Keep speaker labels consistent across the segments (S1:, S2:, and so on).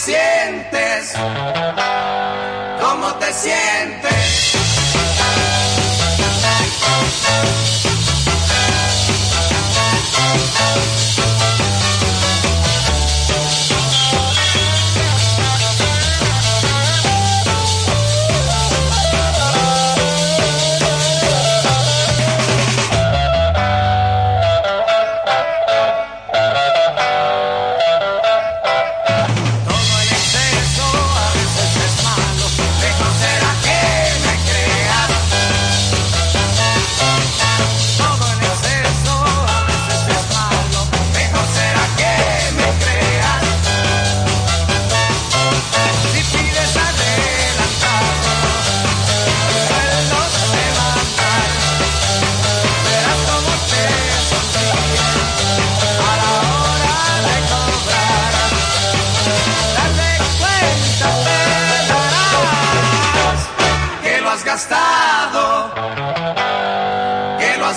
S1: sientes? ¿Cómo te sientes?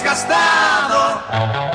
S1: Gastado.